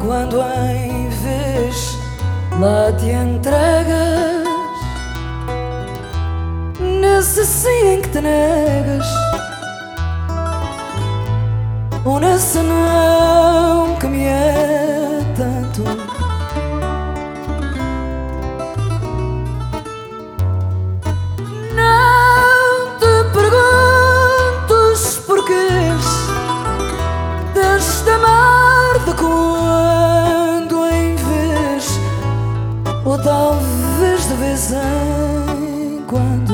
quando em vez lá te entregas. Nesse sim em que te negas ou nesse não que me é tanto talvez de vez em quando.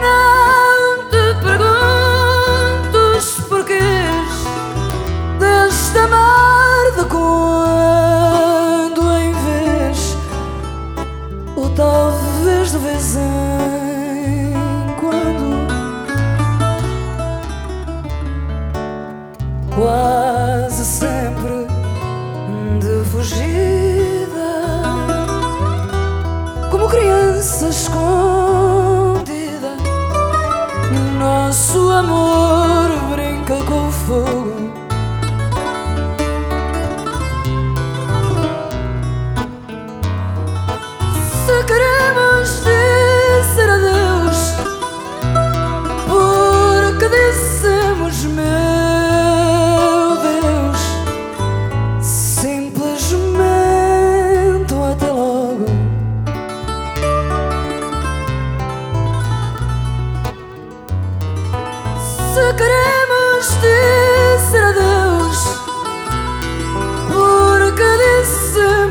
Não te perguntes porquês deste amar de quando em vez. Ou talvez de vez em quando fugida como criança escondida. Nosso amor brinca com fogo Se queremos dizer adeus Porque dissemos